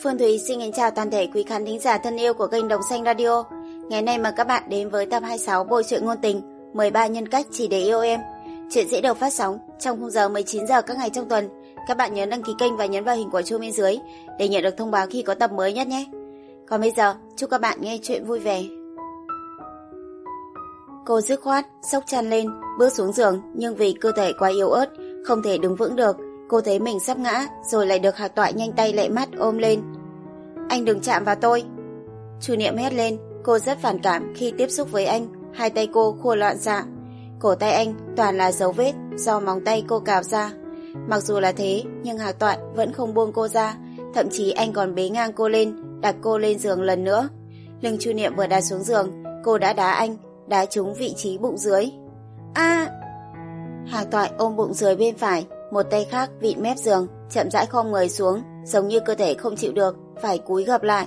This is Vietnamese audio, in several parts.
Phương Thúy xin kính chào toàn thể quý khán thính giả thân yêu của kênh Đồng Xanh Radio. Ngày nay mời các bạn đến với tập 26 Bồi truyện ngôn tình 13 nhân cách chỉ để yêu em. Chuyện sẽ được phát sóng trong khung giờ 19 giờ các ngày trong tuần. Các bạn nhớ đăng ký kênh và nhấn vào hình quả chuông bên dưới để nhận được thông báo khi có tập mới nhất nhé. Còn bây giờ, chúc các bạn nghe chuyện vui vẻ. Cô dứt khoát, sốc chăn lên, bước xuống giường nhưng vì cơ thể quá yếu ớt, không thể đứng vững được Cô thấy mình sắp ngã, rồi lại được Hạc Toại nhanh tay lệ mắt ôm lên. Anh đừng chạm vào tôi. Chu Niệm hét lên, cô rất phản cảm khi tiếp xúc với anh, hai tay cô khua loạn xạ. Cổ tay anh toàn là dấu vết do móng tay cô cào ra. Mặc dù là thế, nhưng Hạc Toại vẫn không buông cô ra, thậm chí anh còn bế ngang cô lên, đặt cô lên giường lần nữa. Lưng Chu Niệm vừa đặt xuống giường, cô đã đá anh, đá trúng vị trí bụng dưới. A! Hạc Toại ôm bụng dưới bên phải, một tay khác vịn mép giường, chậm rãi khom người xuống, giống như cơ thể không chịu được, phải cúi gập lại.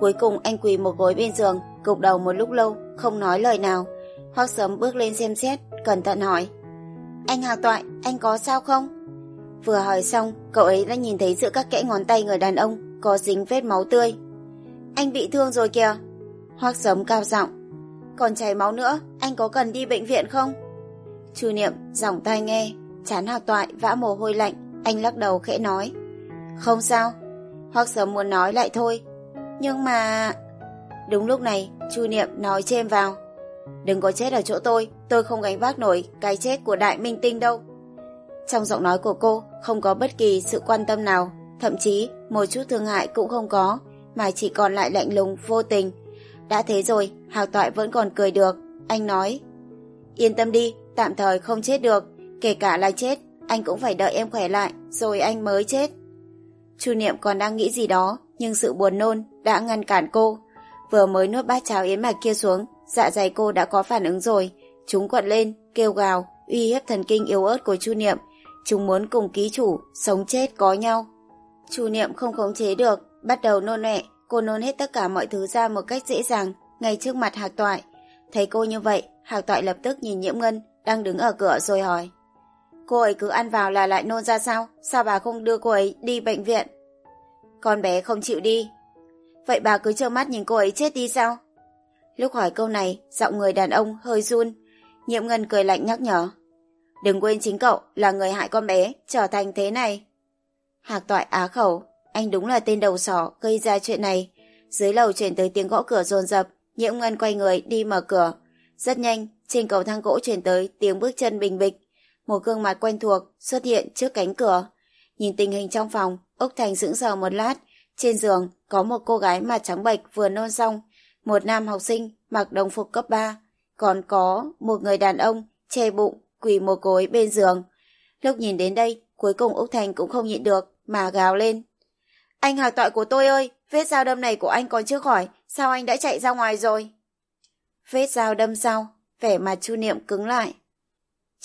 Cuối cùng anh quỳ một gối bên giường, gục đầu một lúc lâu, không nói lời nào. Hoác sớm bước lên xem xét, cẩn thận hỏi. Anh Hà Toại, anh có sao không? Vừa hỏi xong, cậu ấy đã nhìn thấy giữa các kẽ ngón tay người đàn ông có dính vết máu tươi. Anh bị thương rồi kìa. Hoác sớm cao giọng. Còn chảy máu nữa, anh có cần đi bệnh viện không? Chu Niệm, giọng tai nghe, Chán hạc toại vã mồ hôi lạnh, anh lắc đầu khẽ nói. Không sao, hoặc sớm muốn nói lại thôi. Nhưng mà... Đúng lúc này, Chu Niệm nói chêm vào. Đừng có chết ở chỗ tôi, tôi không gánh vác nổi cái chết của đại minh tinh đâu. Trong giọng nói của cô không có bất kỳ sự quan tâm nào, thậm chí một chút thương hại cũng không có, mà chỉ còn lại lạnh lùng, vô tình. Đã thế rồi, Hạc Toại vẫn còn cười được. Anh nói, yên tâm đi, tạm thời không chết được, Kể cả là chết, anh cũng phải đợi em khỏe lại, rồi anh mới chết. Chu Niệm còn đang nghĩ gì đó, nhưng sự buồn nôn đã ngăn cản cô. Vừa mới nuốt bát cháo yến mạch kia xuống, dạ dày cô đã có phản ứng rồi. Chúng quật lên, kêu gào, uy hiếp thần kinh yếu ớt của Chu Niệm. Chúng muốn cùng ký chủ, sống chết có nhau. Chu Niệm không khống chế được, bắt đầu nôn nẹ, cô nôn hết tất cả mọi thứ ra một cách dễ dàng, ngay trước mặt Hạc Toại. Thấy cô như vậy, Hạc Toại lập tức nhìn Nhiễm Ngân, đang đứng ở cửa rồi hỏi. Cô ấy cứ ăn vào là lại nôn ra sao? Sao bà không đưa cô ấy đi bệnh viện? Con bé không chịu đi. Vậy bà cứ trơ mắt nhìn cô ấy chết đi sao? Lúc hỏi câu này, giọng người đàn ông hơi run. Nhiệm Ngân cười lạnh nhắc nhở. Đừng quên chính cậu là người hại con bé, trở thành thế này. Hạc toại á khẩu, anh đúng là tên đầu sỏ gây ra chuyện này. Dưới lầu chuyển tới tiếng gõ cửa rồn rập, Nhiễm Ngân quay người đi mở cửa. Rất nhanh, trên cầu thang gỗ chuyển tới tiếng bước chân bình bịch một gương mặt quen thuộc xuất hiện trước cánh cửa. Nhìn tình hình trong phòng, Úc Thành sững sờ một lát. Trên giường có một cô gái mặt trắng bệch vừa nôn xong, một nam học sinh mặc đồng phục cấp 3, còn có một người đàn ông che bụng quỳ một gối bên giường. Lúc nhìn đến đây, cuối cùng Úc Thành cũng không nhịn được mà gào lên. Anh hạc tọa của tôi ơi, vết dao đâm này của anh còn chưa khỏi, sao anh đã chạy ra ngoài rồi? Vết dao đâm sao? Vẻ mặt Chu Niệm cứng lại.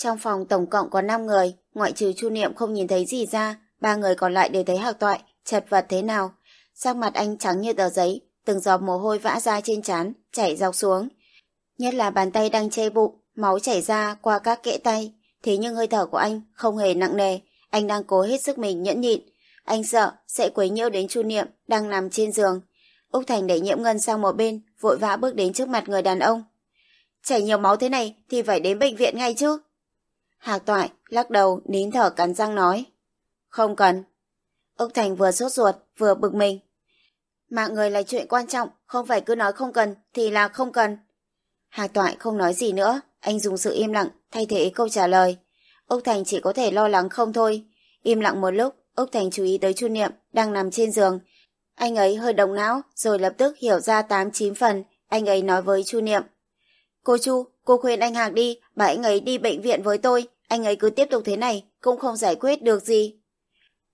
Trong phòng tổng cộng có 5 người, ngoại trừ Chu Niệm không nhìn thấy gì ra, ba người còn lại đều thấy Hạc Toại, chật vật thế nào. Sắc mặt anh trắng như tờ giấy, từng giọt mồ hôi vã ra trên trán, chảy dọc xuống. Nhất là bàn tay đang che bụng, máu chảy ra qua các kẽ tay. Thế nhưng hơi thở của anh không hề nặng nề, anh đang cố hết sức mình nhẫn nhịn. Anh sợ sẽ quấy nhiễu đến Chu Niệm đang nằm trên giường. Úc Thành đẩy nhiễm ngân sang một bên, vội vã bước đến trước mặt người đàn ông. Chảy nhiều máu thế này thì phải đến bệnh viện ngay chứ. Hạc toại, lắc đầu, nín thở cắn răng nói. Không cần. Úc Thành vừa sốt ruột, vừa bực mình. Mạng người là chuyện quan trọng, không phải cứ nói không cần, thì là không cần. Hạc toại không nói gì nữa, anh dùng sự im lặng, thay thế câu trả lời. Úc Thành chỉ có thể lo lắng không thôi. Im lặng một lúc, Úc Thành chú ý tới Chu Niệm, đang nằm trên giường. Anh ấy hơi đồng não, rồi lập tức hiểu ra tám chín phần, anh ấy nói với Chu Niệm. Cô Chu, cô khuyên anh Hạc đi, bảo anh ấy đi bệnh viện với tôi, anh ấy cứ tiếp tục thế này, cũng không giải quyết được gì.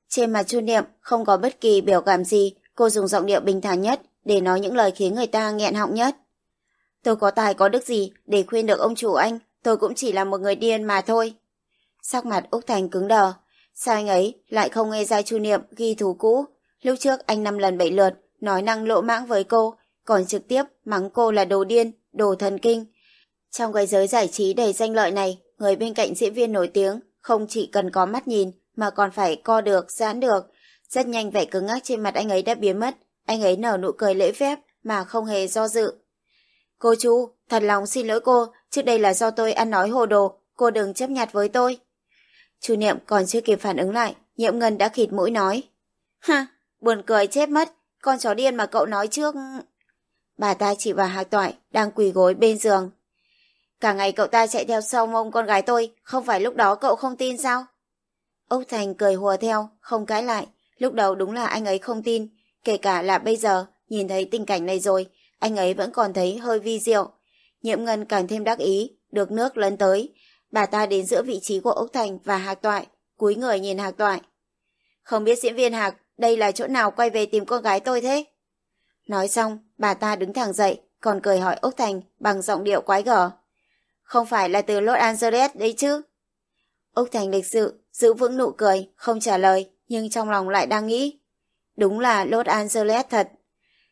Trên mặt Chu Niệm không có bất kỳ biểu cảm gì, cô dùng giọng điệu bình thản nhất để nói những lời khiến người ta nghẹn họng nhất. Tôi có tài có đức gì để khuyên được ông chủ anh, tôi cũng chỉ là một người điên mà thôi. Sắc mặt Úc Thành cứng đờ, sao anh ấy lại không nghe ra Chu Niệm ghi thú cũ? Lúc trước anh năm lần bảy lượt, nói năng lộ mãng với cô, còn trực tiếp mắng cô là đồ điên, đồ thần kinh. Trong cái giới giải trí đầy danh lợi này, người bên cạnh diễn viên nổi tiếng không chỉ cần có mắt nhìn mà còn phải co được, giãn được. Rất nhanh vẻ cứng ngắc trên mặt anh ấy đã biến mất, anh ấy nở nụ cười lễ phép mà không hề do dự. Cô chú, thật lòng xin lỗi cô, trước đây là do tôi ăn nói hồ đồ, cô đừng chấp nhặt với tôi. Chu Niệm còn chưa kịp phản ứng lại, Nhiễm Ngân đã khịt mũi nói. Ha, buồn cười chết mất, con chó điên mà cậu nói trước... Bà ta chỉ vào Hạc Toại đang quỳ gối bên giường. Cả ngày cậu ta chạy theo sau mông con gái tôi, không phải lúc đó cậu không tin sao? Úc Thành cười hùa theo, không cãi lại. Lúc đầu đúng là anh ấy không tin, kể cả là bây giờ, nhìn thấy tình cảnh này rồi, anh ấy vẫn còn thấy hơi vi diệu. nhiệm Ngân càng thêm đắc ý, được nước lấn tới. Bà ta đến giữa vị trí của Úc Thành và Hạc Toại, cúi người nhìn Hạc Toại. Không biết diễn viên Hạc, đây là chỗ nào quay về tìm con gái tôi thế? Nói xong, bà ta đứng thẳng dậy, còn cười hỏi Úc Thành bằng giọng điệu quái gở. Không phải là từ Los Angeles đấy chứ? Úc Thành lịch sự, giữ vững nụ cười, không trả lời, nhưng trong lòng lại đang nghĩ. Đúng là Los Angeles thật.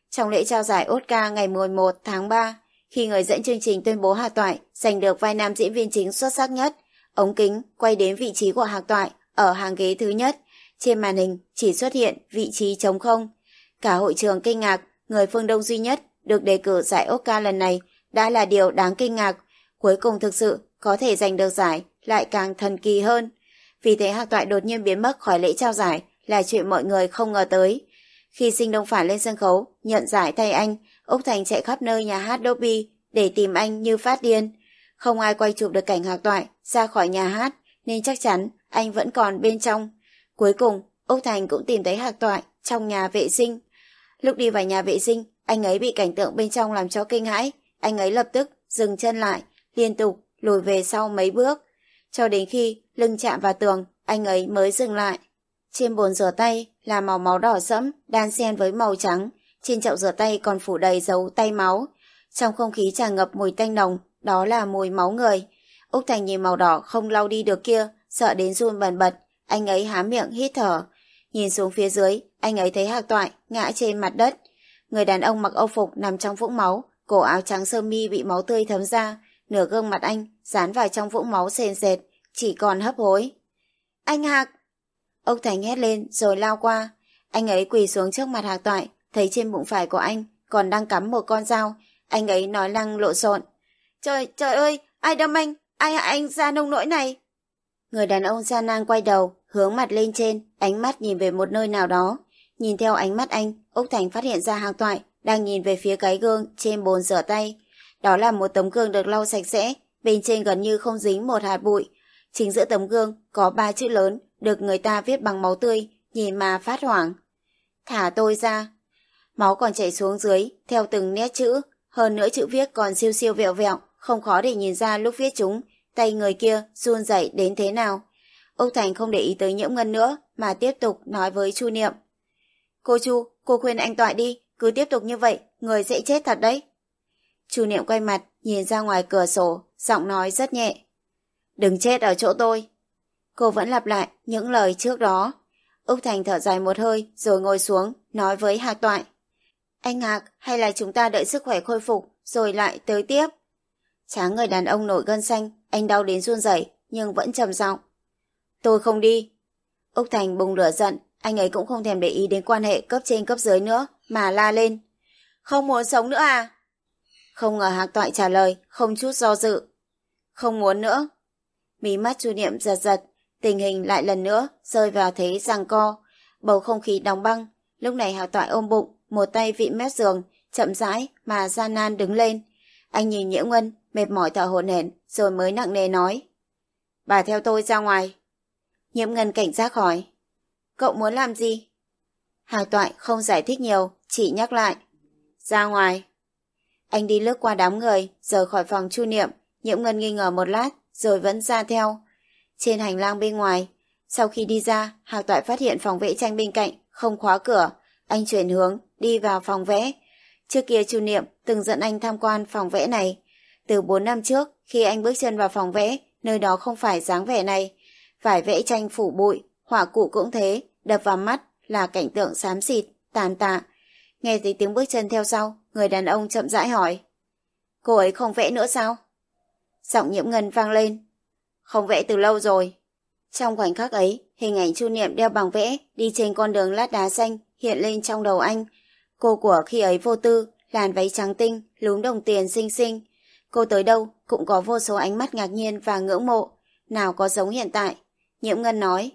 Trong lễ trao giải Oscar ngày 11 tháng 3, khi người dẫn chương trình tuyên bố Hạc Toại giành được vai nam diễn viên chính xuất sắc nhất, ống kính quay đến vị trí của Hạc Toại ở hàng ghế thứ nhất. Trên màn hình chỉ xuất hiện vị trí trống không. Cả hội trường kinh ngạc, người phương Đông duy nhất được đề cử giải Oscar lần này đã là điều đáng kinh ngạc. Cuối cùng thực sự có thể giành được giải lại càng thần kỳ hơn. Vì thế Hạc Toại đột nhiên biến mất khỏi lễ trao giải là chuyện mọi người không ngờ tới. Khi sinh đông phản lên sân khấu, nhận giải thay anh, Úc Thành chạy khắp nơi nhà hát Dobby để tìm anh như phát điên. Không ai quay chụp được cảnh Hạc Toại ra khỏi nhà hát, nên chắc chắn anh vẫn còn bên trong. Cuối cùng, Úc Thành cũng tìm thấy Hạc Toại trong nhà vệ sinh. Lúc đi vào nhà vệ sinh, anh ấy bị cảnh tượng bên trong làm cho kinh hãi. Anh ấy lập tức dừng chân lại, liên tục lùi về sau mấy bước. Cho đến khi lưng chạm vào tường, anh ấy mới dừng lại. Trên bồn rửa tay là màu máu đỏ sẫm, đan xen với màu trắng. Trên chậu rửa tay còn phủ đầy dấu tay máu. Trong không khí tràn ngập mùi tanh nồng, đó là mùi máu người. Úc Thành nhìn màu đỏ không lau đi được kia, sợ đến run bần bật. Anh ấy há miệng hít thở. Nhìn xuống phía dưới, anh ấy thấy hạc toại, ngã trên mặt đất. Người đàn ông mặc âu phục nằm trong vũng máu, cổ áo trắng sơ mi bị máu tươi thấm ra. Nửa gương mặt anh dán vào trong vũng máu sền sệt, chỉ còn hấp hối. Anh Hạc! ông Thành hét lên rồi lao qua. Anh ấy quỳ xuống trước mặt Hạc Toại, thấy trên bụng phải của anh còn đang cắm một con dao. Anh ấy nói lăng lộn, xộn. Trời, trời ơi, ai đâm anh? Ai hại anh ra nông nỗi này? Người đàn ông gian nan quay đầu, hướng mặt lên trên, ánh mắt nhìn về một nơi nào đó. Nhìn theo ánh mắt anh, Úc Thành phát hiện ra Hạc Toại đang nhìn về phía cái gương trên bồn rửa tay. Đó là một tấm gương được lau sạch sẽ, bên trên gần như không dính một hạt bụi. Chính giữa tấm gương có ba chữ lớn được người ta viết bằng máu tươi, nhìn mà phát hoảng. Thả tôi ra. Máu còn chảy xuống dưới, theo từng nét chữ, hơn nữa chữ viết còn siêu siêu vẹo vẹo, không khó để nhìn ra lúc viết chúng, tay người kia run rẩy đến thế nào. Úc Thành không để ý tới nhiễm ngân nữa, mà tiếp tục nói với Chu Niệm. Cô Chu, cô khuyên anh Toại đi, cứ tiếp tục như vậy, người sẽ chết thật đấy. Chu Niệm quay mặt, nhìn ra ngoài cửa sổ, giọng nói rất nhẹ. Đừng chết ở chỗ tôi. Cô vẫn lặp lại những lời trước đó. Úc Thành thở dài một hơi rồi ngồi xuống, nói với Hạc Toại. Anh Hạc, hay là chúng ta đợi sức khỏe khôi phục, rồi lại tới tiếp. Tráng người đàn ông nổi gân xanh, anh đau đến run rẩy nhưng vẫn trầm giọng. Tôi không đi. Úc Thành bùng lửa giận, anh ấy cũng không thèm để ý đến quan hệ cấp trên cấp dưới nữa, mà la lên. Không muốn sống nữa à? Không ngờ Hạc Toại trả lời, không chút do dự. Không muốn nữa. Mí mắt chu niệm giật giật, tình hình lại lần nữa rơi vào thế giằng co. Bầu không khí đóng băng, lúc này Hạc Toại ôm bụng, một tay vị mép giường, chậm rãi mà gian nan đứng lên. Anh nhìn Nhiễu Ngân, mệt mỏi thở hổn hển, rồi mới nặng nề nói. Bà theo tôi ra ngoài. Nhiễm Ngân cảnh giác hỏi. Cậu muốn làm gì? Hạc Toại không giải thích nhiều, chỉ nhắc lại. Ra ngoài. Anh đi lướt qua đám người, rời khỏi phòng chu niệm, nhiễm ngân nghi ngờ một lát, rồi vẫn ra theo. Trên hành lang bên ngoài, sau khi đi ra, Hạc Toại phát hiện phòng vẽ tranh bên cạnh, không khóa cửa. Anh chuyển hướng, đi vào phòng vẽ. Trước kia chu niệm từng dẫn anh tham quan phòng vẽ này. Từ 4 năm trước, khi anh bước chân vào phòng vẽ, nơi đó không phải dáng vẻ này. Vải vẽ tranh phủ bụi, họa cụ cũng thế, đập vào mắt là cảnh tượng xám xịt, tàn tạ. Nghe thấy tiếng bước chân theo sau, người đàn ông chậm rãi hỏi. Cô ấy không vẽ nữa sao? Giọng nhiễm ngân vang lên. Không vẽ từ lâu rồi. Trong khoảnh khắc ấy, hình ảnh Chu Niệm đeo bằng vẽ đi trên con đường lát đá xanh hiện lên trong đầu anh. Cô của khi ấy vô tư, làn váy trắng tinh, lúm đồng tiền xinh xinh. Cô tới đâu cũng có vô số ánh mắt ngạc nhiên và ngưỡng mộ. Nào có giống hiện tại. Nhiễm Ngân nói.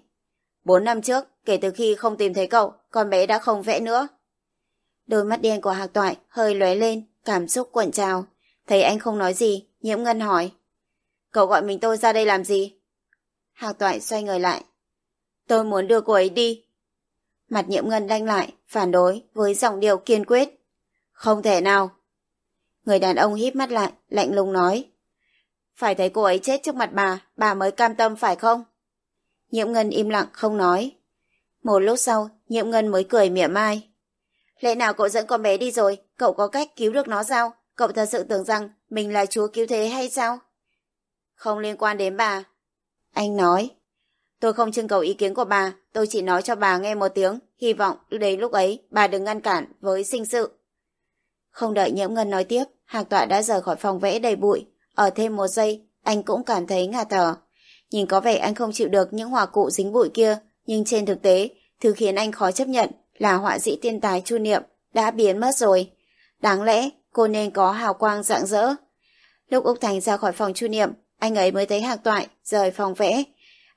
Bốn năm trước, kể từ khi không tìm thấy cậu, con bé đã không vẽ nữa. Đôi mắt đen của Hạc Toại hơi lóe lên, cảm xúc cuộn trào. Thấy anh không nói gì, Nhiễm Ngân hỏi. Cậu gọi mình tôi ra đây làm gì? Hạc Toại xoay người lại. Tôi muốn đưa cô ấy đi. Mặt Nhiễm Ngân đanh lại, phản đối với giọng điệu kiên quyết. Không thể nào. Người đàn ông híp mắt lại, lạnh lùng nói. Phải thấy cô ấy chết trước mặt bà, bà mới cam tâm phải không? Nhiễm Ngân im lặng không nói. Một lúc sau, Nhiễm Ngân mới cười mỉa mai. Lẽ nào cậu dẫn con bé đi rồi, cậu có cách cứu được nó sao? Cậu thật sự tưởng rằng mình là chúa cứu thế hay sao? Không liên quan đến bà. Anh nói. Tôi không trưng cầu ý kiến của bà, tôi chỉ nói cho bà nghe một tiếng, hy vọng đến lúc ấy bà đừng ngăn cản với sinh sự. Không đợi Nhiễm Ngân nói tiếp, Hạc Tọa đã rời khỏi phòng vẽ đầy bụi. Ở thêm một giây, anh cũng cảm thấy ngạt thở. Nhìn có vẻ anh không chịu được những hòa cụ dính bụi kia, nhưng trên thực tế, thứ khiến anh khó chấp nhận là họa sĩ tiên tài Chu Niệm đã biến mất rồi. Đáng lẽ cô nên có hào quang rạng rỡ. Lúc Úc Thành ra khỏi phòng Chu Niệm, anh ấy mới thấy Hạc Toại rời phòng vẽ.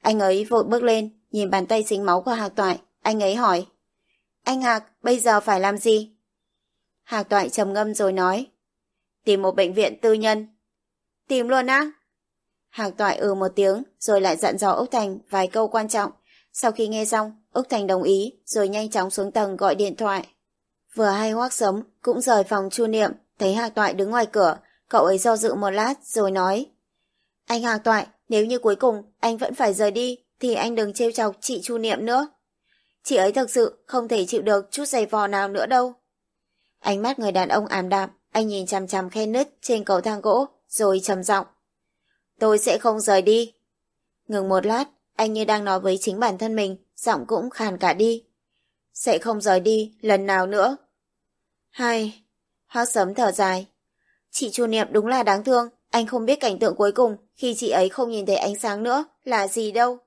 Anh ấy vội bước lên, nhìn bàn tay dính máu của Hạc Toại, anh ấy hỏi. Anh Hạc, bây giờ phải làm gì? Hạc Toại trầm ngâm rồi nói. Tìm một bệnh viện tư nhân. Tìm luôn á? Hạc Toại ừ một tiếng, rồi lại dặn dò Úc Thành vài câu quan trọng. Sau khi nghe xong, Úc Thành đồng ý, rồi nhanh chóng xuống tầng gọi điện thoại. Vừa hay hoác sấm, cũng rời phòng chu niệm, thấy Hạc Toại đứng ngoài cửa, cậu ấy do dự một lát, rồi nói. Anh Hạc Toại, nếu như cuối cùng anh vẫn phải rời đi, thì anh đừng trêu chọc chị chu niệm nữa. Chị ấy thực sự không thể chịu được chút giày vò nào nữa đâu. Ánh mắt người đàn ông ảm đạm, anh nhìn chằm chằm khe nứt trên cầu thang gỗ, rồi trầm giọng. Tôi sẽ không rời đi. Ngừng một lát, anh như đang nói với chính bản thân mình, giọng cũng khàn cả đi. Sẽ không rời đi lần nào nữa. Hai, hoa sấm thở dài. Chị Chu Niệm đúng là đáng thương, anh không biết cảnh tượng cuối cùng khi chị ấy không nhìn thấy ánh sáng nữa là gì đâu.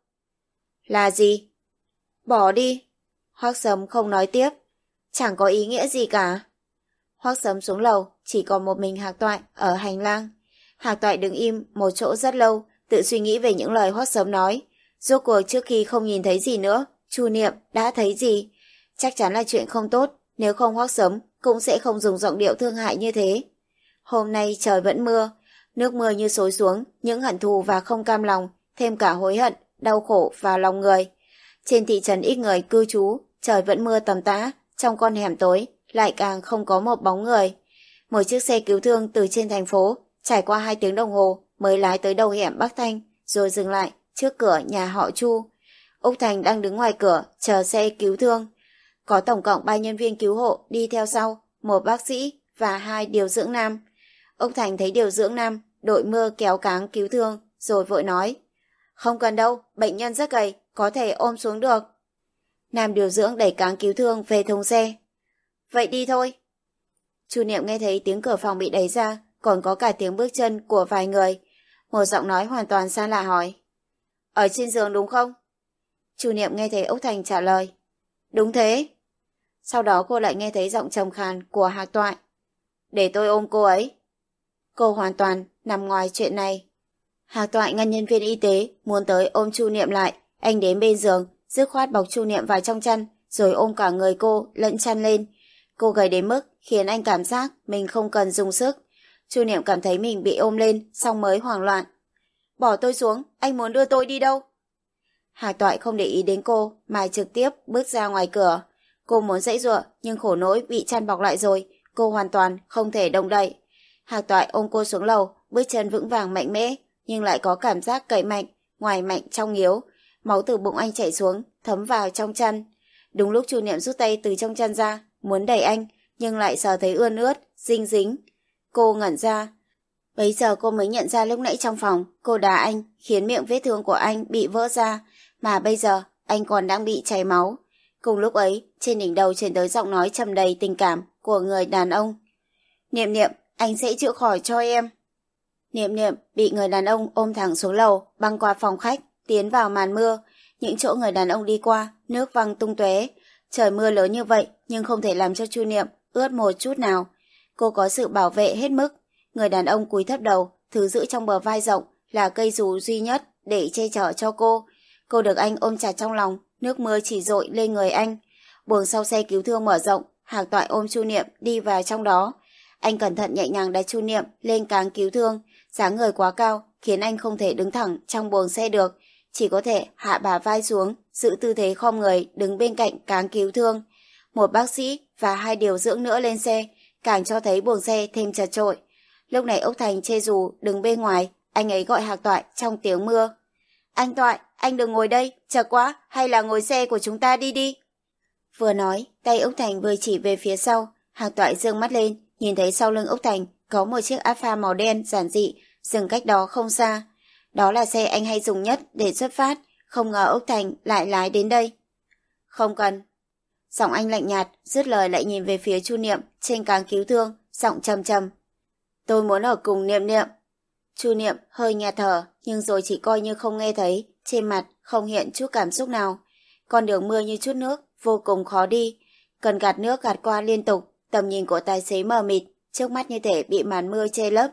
Là gì? Bỏ đi. Hoác sấm không nói tiếp. Chẳng có ý nghĩa gì cả. Hoác sấm xuống lầu, chỉ còn một mình Hạc Toại ở hành lang. Hạc Toại đứng im một chỗ rất lâu, tự suy nghĩ về những lời Hoác sấm nói. Rốt cuộc trước khi không nhìn thấy gì nữa, Chu Niệm đã thấy gì? Chắc chắn là chuyện không tốt, nếu không Hoác sớm cũng sẽ không dùng giọng điệu thương hại như thế. Hôm nay trời vẫn mưa, nước mưa như xối xuống, những hận thù và không cam lòng, thêm cả hối hận, đau khổ và lòng người. Trên thị trấn ít người cư trú, trời vẫn mưa tầm tã, trong con hẻm tối, lại càng không có một bóng người. Một chiếc xe cứu thương từ trên thành phố, trải qua hai tiếng đồng hồ mới lái tới đầu hẻm Bắc Thanh, rồi dừng lại trước cửa nhà họ Chu. Úc Thành đang đứng ngoài cửa, chờ xe cứu thương. Có tổng cộng ba nhân viên cứu hộ đi theo sau, một bác sĩ và hai điều dưỡng nam. Úc Thành thấy điều dưỡng nam, đội mưa kéo cáng cứu thương, rồi vội nói. Không cần đâu, bệnh nhân rất gầy, có thể ôm xuống được. Nam điều dưỡng đẩy cáng cứu thương về thùng xe, Vậy đi thôi. Chu Niệm nghe thấy tiếng cửa phòng bị đẩy ra, còn có cả tiếng bước chân của vài người. Một giọng nói hoàn toàn xa lạ hỏi. Ở trên giường đúng không? Chu Niệm nghe thấy Úc Thành trả lời. Đúng thế. Sau đó cô lại nghe thấy giọng trầm khàn của Hạc Toại. Để tôi ôm cô ấy. Cô hoàn toàn nằm ngoài chuyện này. Hạc Toại ngăn nhân viên y tế muốn tới ôm Chu Niệm lại. Anh đến bên giường, dứt khoát bọc Chu Niệm vào trong chăn, rồi ôm cả người cô lẫn chăn lên, Cô gầy đến mức khiến anh cảm giác mình không cần dùng sức. Chu Niệm cảm thấy mình bị ôm lên, xong mới hoảng loạn. Bỏ tôi xuống, anh muốn đưa tôi đi đâu? Hà Toại không để ý đến cô, mà trực tiếp bước ra ngoài cửa. Cô muốn dãy ruộng, nhưng khổ nỗi bị chăn bọc lại rồi, cô hoàn toàn không thể động đậy. Hà Toại ôm cô xuống lầu, bước chân vững vàng mạnh mẽ, nhưng lại có cảm giác cậy mạnh, ngoài mạnh trong yếu. Máu từ bụng anh chảy xuống, thấm vào trong chăn. Đúng lúc Chu Niệm rút tay từ trong chăn ra, muốn đẩy anh, nhưng lại sờ thấy ươn ướt, dinh dính. Cô ngẩn ra. Bây giờ cô mới nhận ra lúc nãy trong phòng, cô đá anh, khiến miệng vết thương của anh bị vỡ ra, mà bây giờ anh còn đang bị chảy máu. Cùng lúc ấy, trên đỉnh đầu truyền tới giọng nói trầm đầy tình cảm của người đàn ông. Niệm niệm, anh sẽ chữa khỏi cho em. Niệm niệm bị người đàn ông ôm thẳng xuống lầu, băng qua phòng khách, tiến vào màn mưa. Những chỗ người đàn ông đi qua, nước văng tung tóe. Trời mưa lớn như vậy nhưng không thể làm cho Chu Niệm ướt một chút nào. Cô có sự bảo vệ hết mức. Người đàn ông cúi thấp đầu, thứ giữ trong bờ vai rộng là cây dù duy nhất để che chở cho cô. Cô được anh ôm chặt trong lòng, nước mưa chỉ dội lên người anh. Buồng sau xe cứu thương mở rộng, Hạc Toại ôm Chu Niệm đi vào trong đó. Anh cẩn thận nhẹ nhàng đặt Chu Niệm lên cáng cứu thương, dáng người quá cao khiến anh không thể đứng thẳng trong buồng xe được, chỉ có thể hạ bà vai xuống, giữ tư thế khom người đứng bên cạnh cáng cứu thương. Một bác sĩ và hai điều dưỡng nữa lên xe, càng cho thấy buồng xe thêm chật trội. Lúc này Ốc Thành chê dù đứng bên ngoài, anh ấy gọi Hạc Toại trong tiếng mưa. Anh Toại, anh đừng ngồi đây, chật quá, hay là ngồi xe của chúng ta đi đi. Vừa nói, tay Ốc Thành vừa chỉ về phía sau, Hạc Toại dương mắt lên, nhìn thấy sau lưng Ốc Thành có một chiếc Alfa màu đen giản dị, dừng cách đó không xa. Đó là xe anh hay dùng nhất để xuất phát, không ngờ Ốc Thành lại lái đến đây. Không cần. Giọng anh lạnh nhạt, dứt lời lại nhìn về phía Chu Niệm trên càng cứu thương, giọng trầm trầm. Tôi muốn ở cùng Niệm Niệm. Chu Niệm hơi nhà thở, nhưng rồi chỉ coi như không nghe thấy, trên mặt không hiện chút cảm xúc nào. Con đường mưa như chút nước, vô cùng khó đi. Cần gạt nước gạt qua liên tục, tầm nhìn của tài xế mờ mịt, trước mắt như thể bị màn mưa che lấp.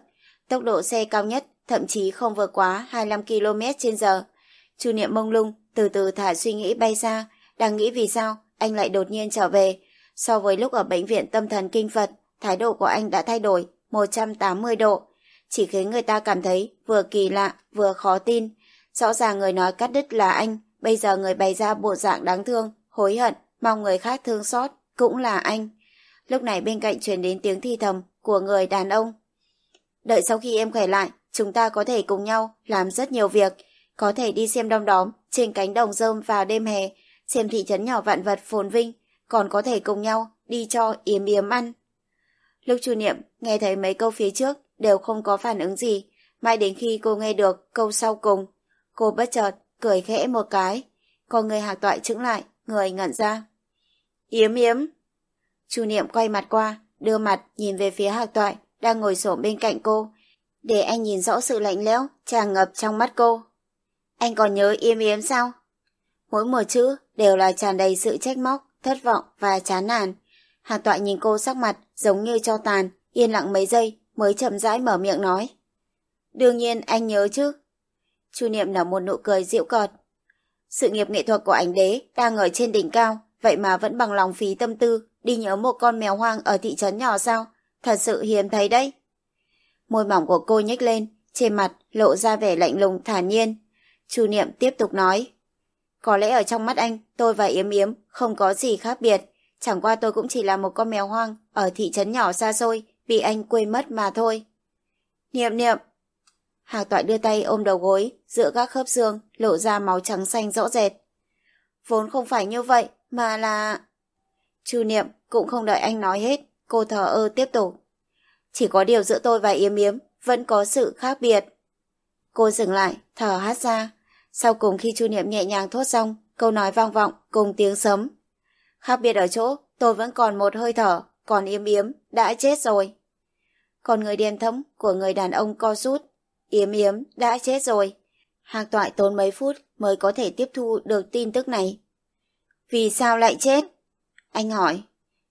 Tốc độ xe cao nhất thậm chí không vượt quá 25 km trên giờ. Chu Niệm mông lung, từ từ thả suy nghĩ bay ra, đang nghĩ vì sao anh lại đột nhiên trở về. So với lúc ở bệnh viện tâm thần kinh Phật, thái độ của anh đã thay đổi 180 độ. Chỉ khiến người ta cảm thấy vừa kỳ lạ, vừa khó tin. Rõ ràng người nói cắt đứt là anh, bây giờ người bày ra bộ dạng đáng thương, hối hận, mong người khác thương xót, cũng là anh. Lúc này bên cạnh truyền đến tiếng thi thầm của người đàn ông. Đợi sau khi em khỏe lại, chúng ta có thể cùng nhau làm rất nhiều việc, có thể đi xem đom đóm trên cánh đồng rơm vào đêm hè, xem thị trấn nhỏ vạn vật phồn vinh, còn có thể cùng nhau đi cho yếm yếm ăn. Lúc chu niệm nghe thấy mấy câu phía trước đều không có phản ứng gì, mãi đến khi cô nghe được câu sau cùng, cô bất chợt cười khẽ một cái, còn người hạc toại trứng lại, người ngẩn ra. Yếm yếm. Chu niệm quay mặt qua, đưa mặt nhìn về phía hạc toại đang ngồi xổm bên cạnh cô, để anh nhìn rõ sự lạnh lẽo tràn ngập trong mắt cô. Anh còn nhớ yếm yếm sao? Mỗi một chữ đều là tràn đầy sự trách móc, thất vọng và chán nản. Hà toại nhìn cô sắc mặt giống như cho tàn, yên lặng mấy giây mới chậm rãi mở miệng nói. Đương nhiên anh nhớ chứ. Chu Niệm nở một nụ cười dịu cợt. Sự nghiệp nghệ thuật của ảnh đế đang ở trên đỉnh cao, vậy mà vẫn bằng lòng phí tâm tư đi nhớ một con mèo hoang ở thị trấn nhỏ sao? Thật sự hiếm thấy đấy. Môi mỏng của cô nhếch lên, trên mặt lộ ra vẻ lạnh lùng thản nhiên. Chu Niệm tiếp tục nói. Có lẽ ở trong mắt anh, tôi và Yếm Yếm không có gì khác biệt. Chẳng qua tôi cũng chỉ là một con mèo hoang ở thị trấn nhỏ xa xôi, bị anh quên mất mà thôi. Niệm niệm. Hạc toại đưa tay ôm đầu gối, giữa các khớp xương, lộ ra máu trắng xanh rõ rệt. Vốn không phải như vậy, mà là... Chu niệm cũng không đợi anh nói hết, cô thờ ơ tiếp tục. Chỉ có điều giữa tôi và Yếm Yếm vẫn có sự khác biệt. Cô dừng lại, thở hát ra. Sau cùng khi Chu Niệm nhẹ nhàng thốt xong, câu nói vang vọng cùng tiếng sấm. Khác biệt ở chỗ, tôi vẫn còn một hơi thở, còn Yếm Yếm đã chết rồi. Còn người điên thấm của người đàn ông co rút, Yếm Yếm đã chết rồi. Hạc toại tốn mấy phút mới có thể tiếp thu được tin tức này. Vì sao lại chết? Anh hỏi.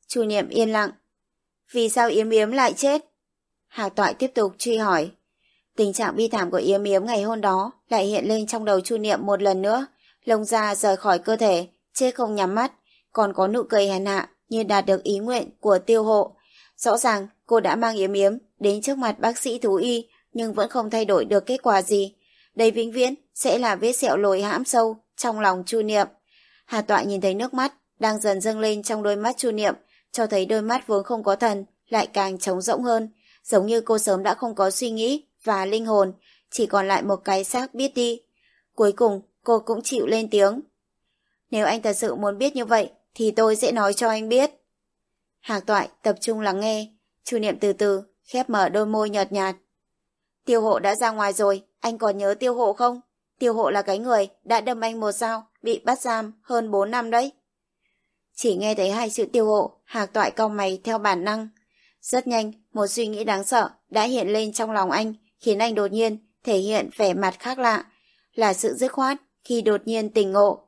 chủ Niệm yên lặng. Vì sao Yếm Yếm lại chết? Hạc toại tiếp tục truy hỏi. Tình trạng bi thảm của Yếm Yếm ngày hôm đó lại hiện lên trong đầu Chu Niệm một lần nữa. Lông da rời khỏi cơ thể, chết không nhắm mắt, còn có nụ cười hèn hạ như đạt được ý nguyện của tiêu hộ. Rõ ràng cô đã mang Yếm Yếm đến trước mặt bác sĩ thú y nhưng vẫn không thay đổi được kết quả gì. Đây vĩnh viễn sẽ là vết sẹo lồi hãm sâu trong lòng Chu Niệm. Hà tọa nhìn thấy nước mắt đang dần dâng lên trong đôi mắt Chu Niệm, cho thấy đôi mắt vốn không có thần lại càng trống rỗng hơn, giống như cô sớm đã không có suy nghĩ và linh hồn, chỉ còn lại một cái xác biết đi. Cuối cùng, cô cũng chịu lên tiếng. Nếu anh thật sự muốn biết như vậy, thì tôi sẽ nói cho anh biết. Hạc toại tập trung lắng nghe, chu niệm từ từ, khép mở đôi môi nhợt nhạt. Tiêu hộ đã ra ngoài rồi, anh còn nhớ tiêu hộ không? Tiêu hộ là cái người đã đâm anh một dao, bị bắt giam hơn 4 năm đấy. Chỉ nghe thấy hai chữ tiêu hộ, hạc toại cau mày theo bản năng. Rất nhanh, một suy nghĩ đáng sợ đã hiện lên trong lòng anh, khiến anh đột nhiên thể hiện vẻ mặt khác lạ, là sự dứt khoát khi đột nhiên tỉnh ngộ.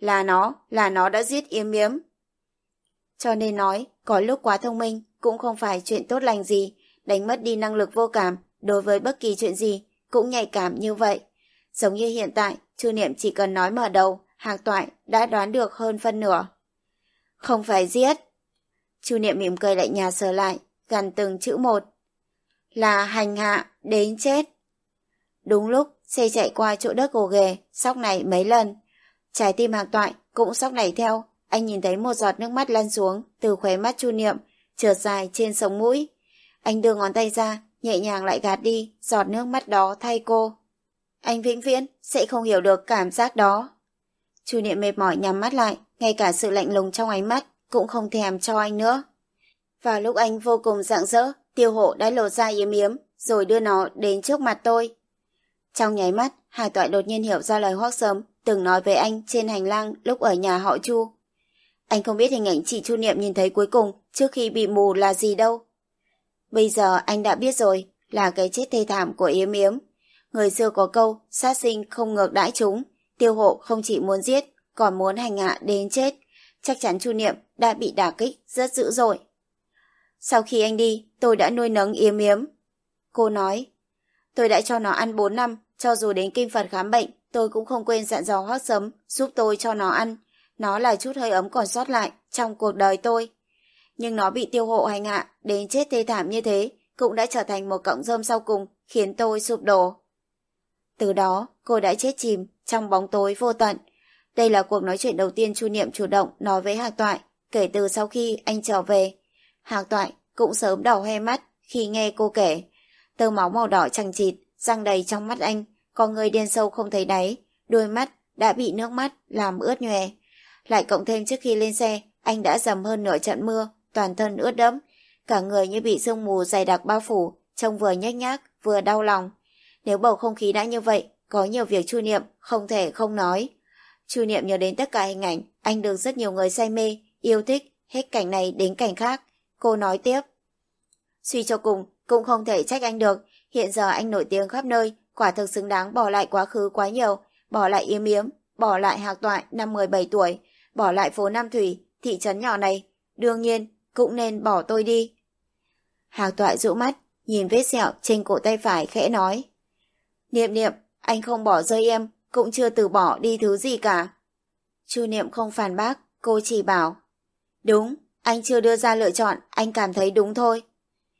Là nó, là nó đã giết yếm yếm. Cho nên nói, có lúc quá thông minh cũng không phải chuyện tốt lành gì, đánh mất đi năng lực vô cảm đối với bất kỳ chuyện gì cũng nhạy cảm như vậy. Giống như hiện tại, Chu Niệm chỉ cần nói mở đầu, Hạc Toại đã đoán được hơn phân nửa. Không phải giết. Chu Niệm mỉm cười lại nhà sờ lại, gần từng chữ một. Là hành hạ, đến chết. Đúng lúc, xe chạy qua chỗ đất gồ ghề, sóc này mấy lần. Trái tim hàng Toại cũng sóc nảy theo, anh nhìn thấy một giọt nước mắt lăn xuống từ khóe mắt Chu Niệm, trượt dài trên sống mũi. Anh đưa ngón tay ra, nhẹ nhàng lại gạt đi giọt nước mắt đó thay cô. Anh vĩnh viễn sẽ không hiểu được cảm giác đó. Chu Niệm mệt mỏi nhắm mắt lại, ngay cả sự lạnh lùng trong ánh mắt cũng không thèm cho anh nữa. Và lúc anh vô cùng rạng rỡ, tiêu hộ đã lột ra yếm yếm, rồi đưa nó đến trước mặt tôi. Trong nháy mắt, Hải Toại đột nhiên hiểu ra lời hoác sớm từng nói với anh trên hành lang lúc ở nhà họ Chu. Anh không biết hình ảnh chị Chu Niệm nhìn thấy cuối cùng trước khi bị mù là gì đâu. Bây giờ anh đã biết rồi, là cái chết thê thảm của Yếm Yếm. Người xưa có câu, sát sinh không ngược đãi chúng, tiêu hộ không chỉ muốn giết, còn muốn hành hạ đến chết. Chắc chắn Chu Niệm đã bị đả kích rất dữ dội. Sau khi anh đi, tôi đã nuôi nấng Yếm Yếm. Cô nói, tôi đã cho nó ăn 4 năm, cho dù đến kinh Phật khám bệnh, tôi cũng không quên dặn dò hoác sấm giúp tôi cho nó ăn. Nó là chút hơi ấm còn sót lại trong cuộc đời tôi nhưng nó bị tiêu hộ hành hạ đến chết thê thảm như thế cũng đã trở thành một cọng rơm sau cùng khiến tôi sụp đổ. Từ đó, cô đã chết chìm trong bóng tối vô tận. Đây là cuộc nói chuyện đầu tiên Chu Niệm chủ động nói với Hạc Toại kể từ sau khi anh trở về. Hạc Toại cũng sớm đỏ hoe mắt khi nghe cô kể. Tơ máu màu đỏ chằng chịt, răng đầy trong mắt anh, con người đen sâu không thấy đáy, đôi mắt đã bị nước mắt làm ướt nhòe. Lại cộng thêm trước khi lên xe, anh đã dầm hơn nửa trận mưa toàn thân ướt đẫm, cả người như bị sương mù dày đặc bao phủ, trông vừa nhếch nhác, vừa đau lòng. Nếu bầu không khí đã như vậy, có nhiều việc Chu Niệm không thể không nói. Chu Niệm nhớ đến tất cả hình ảnh, anh được rất nhiều người say mê, yêu thích, hết cảnh này đến cảnh khác. Cô nói tiếp. Suy cho cùng, cũng không thể trách anh được, hiện giờ anh nổi tiếng khắp nơi, quả thực xứng đáng bỏ lại quá khứ quá nhiều, bỏ lại yếm yếm, bỏ lại hạc toại năm 17 tuổi, bỏ lại phố Nam Thủy, thị trấn nhỏ này. Đương nhiên, cũng nên bỏ tôi đi. Hạc toại rũ mắt, nhìn vết sẹo trên cổ tay phải khẽ nói. Niệm niệm, anh không bỏ rơi em, cũng chưa từ bỏ đi thứ gì cả. Chu niệm không phản bác, cô chỉ bảo. Đúng, anh chưa đưa ra lựa chọn, anh cảm thấy đúng thôi.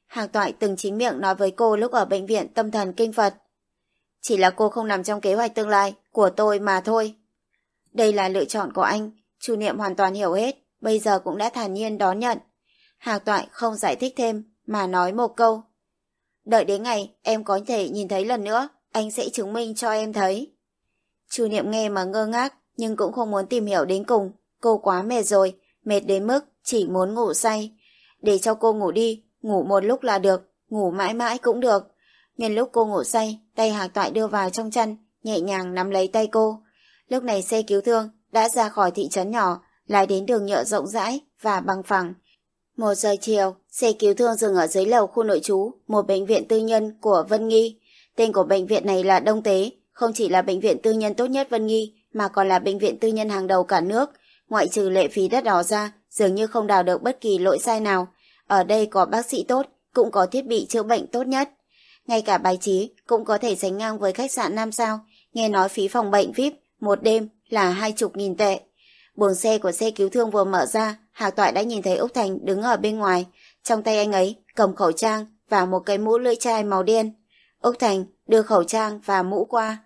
Hạc toại từng chính miệng nói với cô lúc ở bệnh viện tâm thần kinh Phật. Chỉ là cô không nằm trong kế hoạch tương lai của tôi mà thôi. Đây là lựa chọn của anh, Chu Niệm hoàn toàn hiểu hết, bây giờ cũng đã thản nhiên đón nhận. Hạc Toại không giải thích thêm, mà nói một câu. Đợi đến ngày em có thể nhìn thấy lần nữa, anh sẽ chứng minh cho em thấy. Chu Niệm nghe mà ngơ ngác, nhưng cũng không muốn tìm hiểu đến cùng. Cô quá mệt rồi, mệt đến mức chỉ muốn ngủ say. Để cho cô ngủ đi, ngủ một lúc là được, ngủ mãi mãi cũng được. Nhân lúc cô ngủ say, tay Hạc Toại đưa vào trong chăn, nhẹ nhàng nắm lấy tay cô. Lúc này xe cứu thương đã ra khỏi thị trấn nhỏ, lái đến đường nhựa rộng rãi và bằng phẳng. Một giờ chiều, xe cứu thương dừng ở dưới lầu khu nội trú, một bệnh viện tư nhân của Vân Nghi. Tên của bệnh viện này là Đông Tế, không chỉ là bệnh viện tư nhân tốt nhất Vân Nghi, mà còn là bệnh viện tư nhân hàng đầu cả nước. Ngoại trừ lệ phí đất đỏ ra, dường như không đào được bất kỳ lỗi sai nào. Ở đây có bác sĩ tốt, cũng có thiết bị chữa bệnh tốt nhất. Ngay cả bài trí cũng có thể sánh ngang với khách sạn năm sao. Nghe nói phí phòng bệnh VIP một đêm là hai chục nghìn tệ. Buồng xe của xe cứu thương vừa mở ra, Hà Toại đã nhìn thấy Úc Thành đứng ở bên ngoài. Trong tay anh ấy cầm khẩu trang và một cái mũ lưỡi chai màu đen. Úc Thành đưa khẩu trang và mũ qua.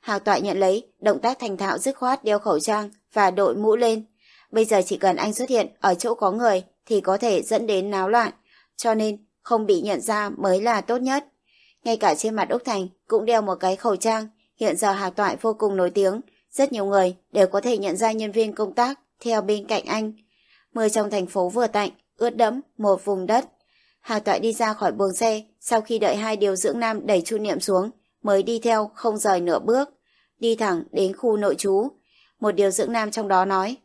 Hà Toại nhận lấy, động tác thành thạo dứt khoát đeo khẩu trang và đội mũ lên. Bây giờ chỉ cần anh xuất hiện ở chỗ có người thì có thể dẫn đến náo loạn. Cho nên không bị nhận ra mới là tốt nhất. Ngay cả trên mặt Úc Thành cũng đeo một cái khẩu trang. Hiện giờ Hà Toại vô cùng nổi tiếng. Rất nhiều người đều có thể nhận ra nhân viên công tác theo bên cạnh anh. Mưa trong thành phố vừa tạnh, ướt đẫm một vùng đất. Hà Toại đi ra khỏi buồng xe, sau khi đợi hai điều dưỡng nam đẩy Chu Niệm xuống, mới đi theo không rời nửa bước, đi thẳng đến khu nội trú. Một điều dưỡng nam trong đó nói,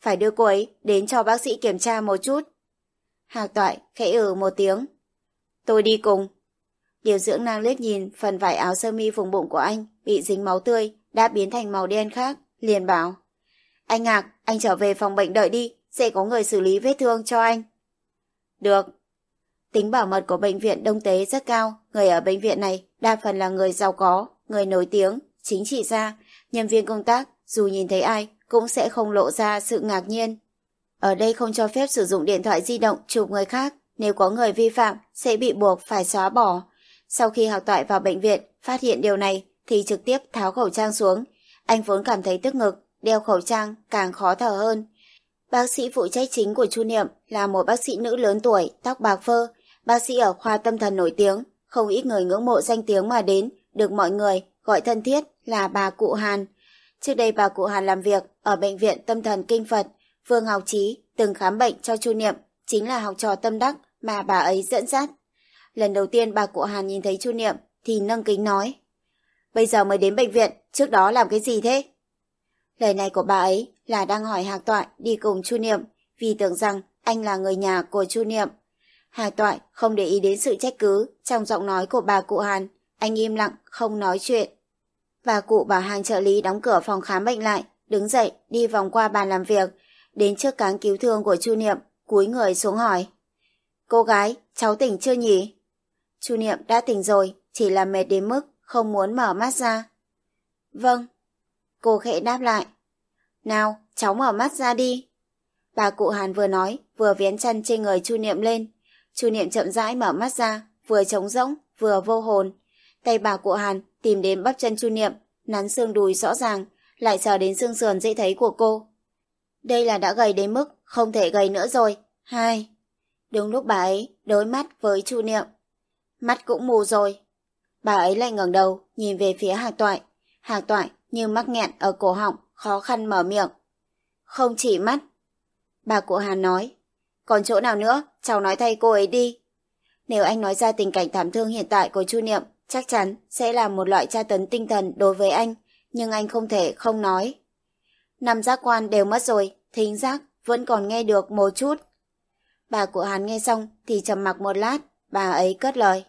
phải đưa cô ấy đến cho bác sĩ kiểm tra một chút. Hà Toại khẽ ừ một tiếng. Tôi đi cùng. Điều dưỡng nàng liếc nhìn phần vải áo sơ mi vùng bụng của anh bị dính máu tươi, đã biến thành màu đen khác, liền bảo. Anh Ngạc, anh trở về phòng bệnh đợi đi, sẽ có người xử lý vết thương cho anh. Được. Tính bảo mật của bệnh viện Đông Tế rất cao, người ở bệnh viện này đa phần là người giàu có, người nổi tiếng, chính trị gia, nhân viên công tác, dù nhìn thấy ai cũng sẽ không lộ ra sự ngạc nhiên. Ở đây không cho phép sử dụng điện thoại di động chụp người khác, nếu có người vi phạm sẽ bị buộc phải xóa bỏ. Sau khi hào Toại vào bệnh viện phát hiện điều này thì trực tiếp tháo khẩu trang xuống. Anh vốn cảm thấy tức ngực, đeo khẩu trang càng khó thở hơn. Bác sĩ phụ trách chính của Chu Niệm là một bác sĩ nữ lớn tuổi, tóc bạc phơ, bác sĩ ở khoa tâm thần nổi tiếng, không ít người ngưỡng mộ danh tiếng mà đến, được mọi người gọi thân thiết là bà cụ Hàn. Trước đây bà cụ Hàn làm việc ở bệnh viện tâm thần kinh Phật, Vương Học Trí từng khám bệnh cho Chu Niệm, chính là học trò tâm đắc mà bà ấy dẫn dắt. Lần đầu tiên bà cụ Hàn nhìn thấy Chu Niệm thì nâng kính nói. Bây giờ mới đến bệnh viện, trước đó làm cái gì thế? Lời này của bà ấy là đang hỏi Hạc Toại đi cùng Chu Niệm vì tưởng rằng anh là người nhà của Chu Niệm. Hạc Toại không để ý đến sự trách cứ trong giọng nói của bà cụ Hàn. Anh im lặng, không nói chuyện. Bà cụ bảo hàng trợ lý đóng cửa phòng khám bệnh lại, đứng dậy, đi vòng qua bàn làm việc, đến trước cáng cứu thương của Chu Niệm, cúi người xuống hỏi. Cô gái, cháu tỉnh chưa nhỉ? Chu Niệm đã tỉnh rồi, chỉ là mệt đến mức không muốn mở mắt ra. Vâng. Cô khẽ đáp lại. Nào, cháu mở mắt ra đi. Bà cụ Hàn vừa nói, vừa vén chân trên người Chu Niệm lên. Chu Niệm chậm rãi mở mắt ra, vừa trống rỗng, vừa vô hồn. Tay bà cụ Hàn tìm đến bắp chân Chu Niệm, nắn xương đùi rõ ràng, lại sờ đến xương sườn dễ thấy của cô. Đây là đã gầy đến mức không thể gầy nữa rồi. Hai. Đúng lúc bà ấy đối mắt với Chu Niệm. Mắt cũng mù rồi. Bà ấy lại ngẩng đầu, nhìn về phía Hạc Toại. Hạc Toại như mắc nghẹn ở cổ họng, khó khăn mở miệng. Không chỉ mắt. Bà cụ Hàn nói. Còn chỗ nào nữa, cháu nói thay cô ấy đi. Nếu anh nói ra tình cảnh thảm thương hiện tại của Chu Niệm, chắc chắn sẽ là một loại tra tấn tinh thần đối với anh, nhưng anh không thể không nói. Năm giác quan đều mất rồi, thính giác vẫn còn nghe được một chút. Bà của Hàn nghe xong thì trầm mặc một lát, bà ấy cất lời.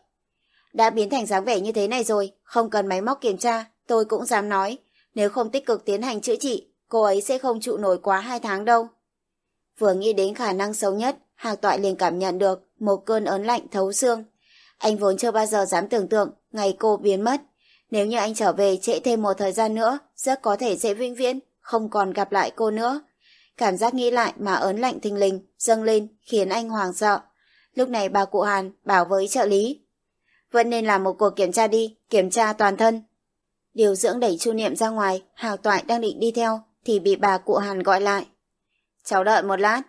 Đã biến thành dáng vẻ như thế này rồi, không cần máy móc kiểm tra, tôi cũng dám nói. Nếu không tích cực tiến hành chữa trị, cô ấy sẽ không trụ nổi quá hai tháng đâu. Vừa nghĩ đến khả năng xấu nhất, Hạc Toại liền cảm nhận được một cơn ớn lạnh thấu xương. Anh vốn chưa bao giờ dám tưởng tượng ngày cô biến mất. Nếu như anh trở về trễ thêm một thời gian nữa, rất có thể sẽ vĩnh viễn, không còn gặp lại cô nữa. Cảm giác nghĩ lại mà ớn lạnh thình lình, dâng lên, khiến anh hoàng sợ. Lúc này bà cụ Hàn bảo với trợ lý. Vẫn nên làm một cuộc kiểm tra đi, kiểm tra toàn thân. Điều dưỡng đẩy Chu Niệm ra ngoài, Hào Toại đang định đi theo, thì bị bà cụ Hàn gọi lại. Cháu đợi một lát.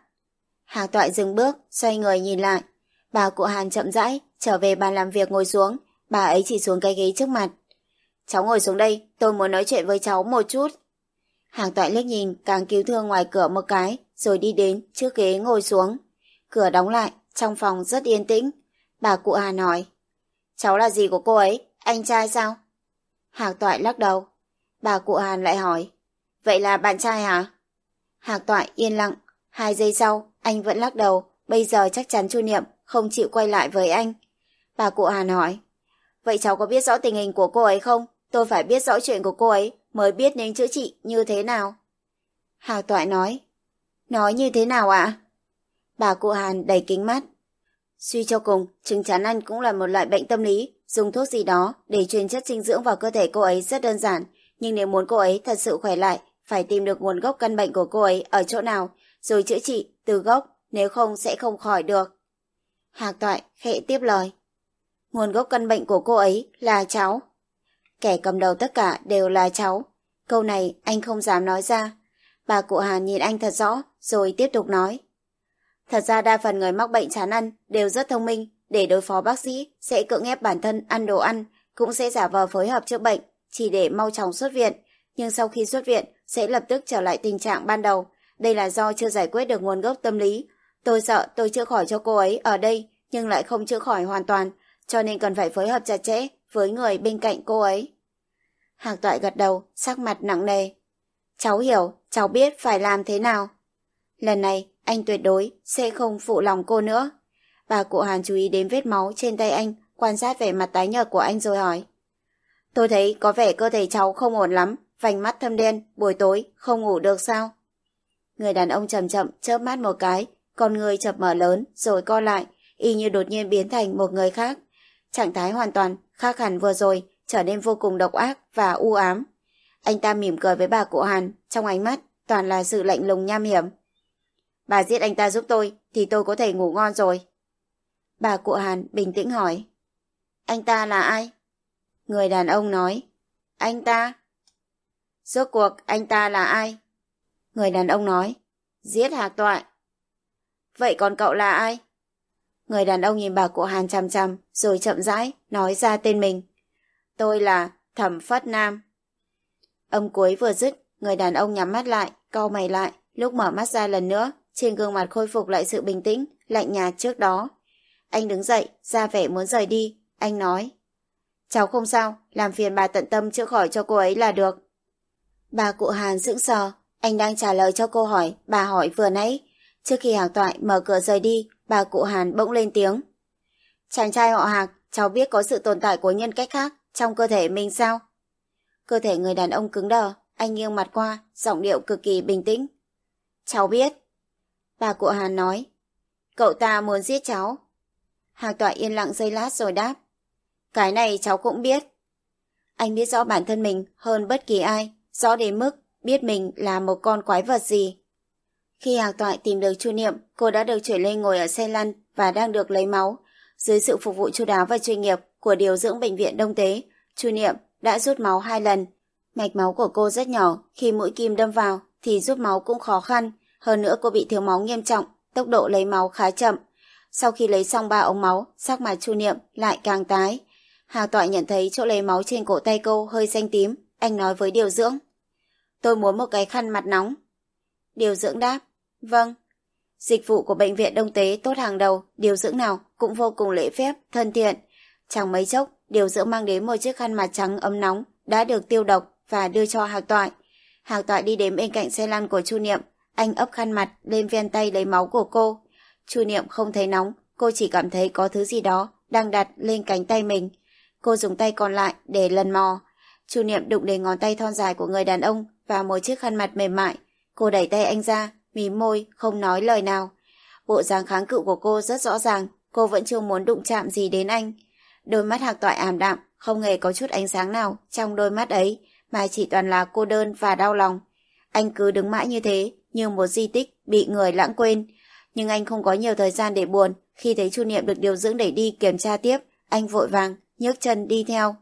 Hào Toại dừng bước, xoay người nhìn lại. Bà cụ Hàn chậm rãi, trở về bàn làm việc ngồi xuống, bà ấy chỉ xuống cái ghế trước mặt. Cháu ngồi xuống đây, tôi muốn nói chuyện với cháu một chút. Hàng toại liếc nhìn càng cứu thương ngoài cửa một cái, rồi đi đến trước ghế ngồi xuống. Cửa đóng lại, trong phòng rất yên tĩnh. Bà cụ Hà nói, cháu là gì của cô ấy, anh trai sao? Hạc toại lắc đầu. Bà cụ Hàn lại hỏi, vậy là bạn trai hả? Hạc toại yên lặng, hai giây sau, anh vẫn lắc đầu, bây giờ chắc chắn chu niệm không chịu quay lại với anh. Bà cụ Hàn hỏi, vậy cháu có biết rõ tình hình của cô ấy không? Tôi phải biết rõ chuyện của cô ấy mới biết nên chữa trị như thế nào. Hạc Toại nói, nói như thế nào ạ? Bà cụ Hàn đầy kính mắt. Suy cho cùng, chứng chán ăn cũng là một loại bệnh tâm lý, dùng thuốc gì đó để truyền chất dinh dưỡng vào cơ thể cô ấy rất đơn giản, nhưng nếu muốn cô ấy thật sự khỏe lại, phải tìm được nguồn gốc căn bệnh của cô ấy ở chỗ nào, rồi chữa trị từ gốc, nếu không sẽ không khỏi được. Hạc Toại khẽ tiếp lời. Nguồn gốc căn bệnh của cô ấy là cháu. Kẻ cầm đầu tất cả đều là cháu. Câu này anh không dám nói ra. Bà cụ Hàn nhìn anh thật rõ, rồi tiếp tục nói. Thật ra đa phần người mắc bệnh chán ăn đều rất thông minh. Để đối phó bác sĩ, sẽ cưỡng ép bản thân ăn đồ ăn, cũng sẽ giả vờ phối hợp chữa bệnh, chỉ để mau chóng xuất viện. Nhưng sau khi xuất viện, sẽ lập tức trở lại tình trạng ban đầu. Đây là do chưa giải quyết được nguồn gốc tâm lý. Tôi sợ tôi chữa khỏi cho cô ấy ở đây, nhưng lại không chữa khỏi hoàn toàn, cho nên cần phải phối hợp chặt chẽ với người bên cạnh cô ấy. Hạc toại gật đầu, sắc mặt nặng nề. Cháu hiểu, cháu biết phải làm thế nào. Lần này, anh tuyệt đối sẽ không phụ lòng cô nữa. Bà cụ Hàn chú ý đến vết máu trên tay anh, quan sát vẻ mặt tái nhợt của anh rồi hỏi. Tôi thấy có vẻ cơ thể cháu không ổn lắm, vành mắt thâm đen, buổi tối, không ngủ được sao? Người đàn ông chậm chậm chớp mắt một cái, con người chập mở lớn rồi co lại, y như đột nhiên biến thành một người khác. Trạng thái hoàn toàn khác hẳn vừa rồi, trở nên vô cùng độc ác và u ám. Anh ta mỉm cười với bà cụ Hàn, trong ánh mắt toàn là sự lạnh lùng nham hiểm. Bà giết anh ta giúp tôi, thì tôi có thể ngủ ngon rồi. Bà cụ Hàn bình tĩnh hỏi. Anh ta là ai? Người đàn ông nói. Anh ta? Rốt cuộc anh ta là ai? Người đàn ông nói. Giết Hạc Toại. Vậy còn cậu là ai? Người đàn ông nhìn bà cụ Hàn chằm chằm, rồi chậm rãi, nói ra tên mình. Tôi là Thẩm Phất Nam. Âm cuối vừa dứt, người đàn ông nhắm mắt lại, cau mày lại, lúc mở mắt ra lần nữa, trên gương mặt khôi phục lại sự bình tĩnh, lạnh nhạt trước đó. Anh đứng dậy, ra vẻ muốn rời đi, anh nói. Cháu không sao, làm phiền bà tận tâm chữa khỏi cho cô ấy là được. Bà cụ Hàn sững sờ, anh đang trả lời cho câu hỏi bà hỏi vừa nãy. Trước khi Hạc Toại mở cửa rời đi, bà cụ Hàn bỗng lên tiếng. Chàng trai họ Hạc, cháu biết có sự tồn tại của nhân cách khác trong cơ thể mình sao? Cơ thể người đàn ông cứng đờ, anh nghiêng mặt qua, giọng điệu cực kỳ bình tĩnh. Cháu biết. Bà cụ Hàn nói. Cậu ta muốn giết cháu. Hà Tọa yên lặng giây lát rồi đáp. Cái này cháu cũng biết. Anh biết rõ bản thân mình hơn bất kỳ ai, rõ đến mức biết mình là một con quái vật gì. Khi Hà Toại tìm được Chu Niệm, cô đã được chuyển lên ngồi ở xe lăn và đang được lấy máu. Dưới sự phục vụ chu đáo và chuyên nghiệp của điều dưỡng bệnh viện Đông Tế, Chu Niệm đã rút máu hai lần. Mạch máu của cô rất nhỏ, khi mũi kim đâm vào thì rút máu cũng khó khăn. Hơn nữa cô bị thiếu máu nghiêm trọng, tốc độ lấy máu khá chậm. Sau khi lấy xong ba ống máu, sắc mặt Chu Niệm lại càng tái. Hà Toại nhận thấy chỗ lấy máu trên cổ tay cô hơi xanh tím, anh nói với điều dưỡng. Tôi muốn một cái khăn mặt nóng. Điều dưỡng đáp, vâng. Dịch vụ của bệnh viện Đông Tế tốt hàng đầu, điều dưỡng nào cũng vô cùng lễ phép, thân thiện. Chẳng mấy chốc, điều dưỡng mang đến một chiếc khăn mặt trắng ấm nóng, đã được tiêu độc và đưa cho Hạc Toại. Hạc Toại đi đến bên cạnh xe lăn của Chu Niệm, anh ấp khăn mặt lên ven tay lấy máu của cô. Chu Niệm không thấy nóng, cô chỉ cảm thấy có thứ gì đó đang đặt lên cánh tay mình. Cô dùng tay còn lại để lần mò. Chu Niệm đụng đến ngón tay thon dài của người đàn ông và một chiếc khăn mặt mềm mại. Cô đẩy tay anh ra, mím môi, không nói lời nào. Bộ dáng kháng cự của cô rất rõ ràng, cô vẫn chưa muốn đụng chạm gì đến anh. Đôi mắt hạc toại ảm đạm, không hề có chút ánh sáng nào trong đôi mắt ấy, mà chỉ toàn là cô đơn và đau lòng. Anh cứ đứng mãi như thế, như một di tích bị người lãng quên. Nhưng anh không có nhiều thời gian để buồn, khi thấy Chu Niệm được điều dưỡng đẩy đi kiểm tra tiếp, anh vội vàng, nhấc chân đi theo.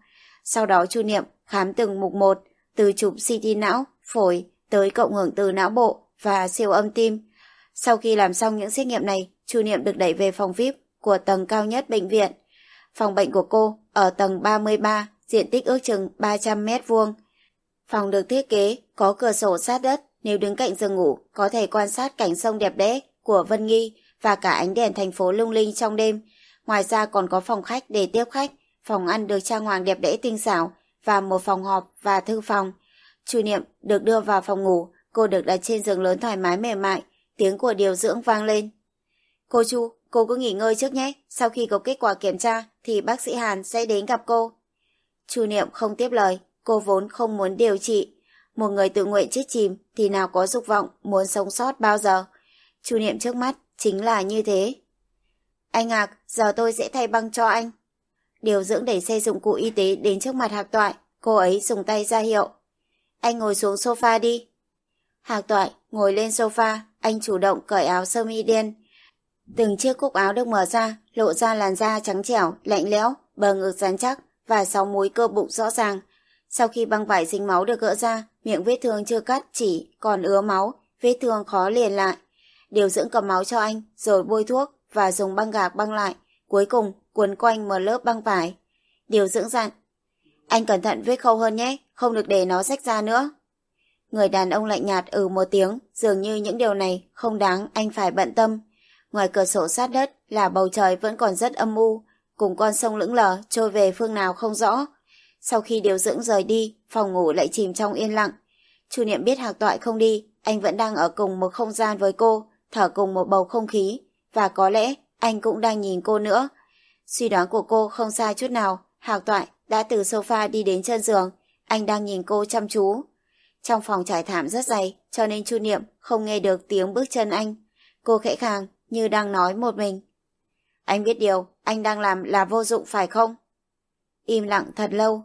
Sau đó Chu Niệm khám từng mục một, từ chụp CT não, phổi, tới cộng hưởng từ não bộ và siêu âm tim. Sau khi làm xong những xét nghiệm này, Chu Niệm được đẩy về phòng VIP của tầng cao nhất bệnh viện. Phòng bệnh của cô ở tầng 33, diện tích ước chừng 300 mét vuông. Phòng được thiết kế có cửa sổ sát đất, nếu đứng cạnh giường ngủ có thể quan sát cảnh sông đẹp đẽ của Vân Nghi và cả ánh đèn thành phố lung linh trong đêm. Ngoài ra còn có phòng khách để tiếp khách, phòng ăn được trang hoàng đẹp đẽ tinh xảo và một phòng họp và thư phòng. Chủ niệm được đưa vào phòng ngủ, cô được đặt trên giường lớn thoải mái mềm mại, tiếng của điều dưỡng vang lên. Cô Chu, cô cứ nghỉ ngơi trước nhé, sau khi có kết quả kiểm tra thì bác sĩ Hàn sẽ đến gặp cô. Chu niệm không tiếp lời, cô vốn không muốn điều trị. Một người tự nguyện chết chìm thì nào có dục vọng muốn sống sót bao giờ. Chu niệm trước mắt chính là như thế. Anh Hạc, giờ tôi sẽ thay băng cho anh. Điều dưỡng đẩy xe dụng cụ y tế đến trước mặt Hạc Toại, cô ấy dùng tay ra hiệu. Anh ngồi xuống sofa đi. Hạc Toại ngồi lên sofa, anh chủ động cởi áo sơ mi đen. Từng chiếc cúc áo được mở ra, lộ ra làn da trắng trẻo, lạnh lẽo, bờ ngực rắn chắc và sáu múi cơ bụng rõ ràng. Sau khi băng vải dính máu được gỡ ra, miệng vết thương chưa cắt chỉ còn ứa máu, vết thương khó liền lại. Điều dưỡng cầm máu cho anh, rồi bôi thuốc và dùng băng gạc băng lại, cuối cùng cuốn quanh một lớp băng vải. Điều dưỡng dặn, anh cẩn thận vết khâu hơn nhé, không được để nó rách ra nữa. Người đàn ông lạnh nhạt ừ một tiếng, dường như những điều này không đáng anh phải bận tâm. Ngoài cửa sổ sát đất là bầu trời vẫn còn rất âm u, cùng con sông lững lờ trôi về phương nào không rõ. Sau khi điều dưỡng rời đi, phòng ngủ lại chìm trong yên lặng. Chu Niệm biết Hạc Toại không đi, anh vẫn đang ở cùng một không gian với cô, thở cùng một bầu không khí, và có lẽ anh cũng đang nhìn cô nữa. Suy đoán của cô không sai chút nào, Hạc Toại đã từ sofa đi đến chân giường, anh đang nhìn cô chăm chú. Trong phòng trải thảm rất dày, cho nên Chu Niệm không nghe được tiếng bước chân anh. Cô khẽ khàng, như đang nói một mình. Anh biết điều, anh đang làm là vô dụng phải không? Im lặng thật lâu,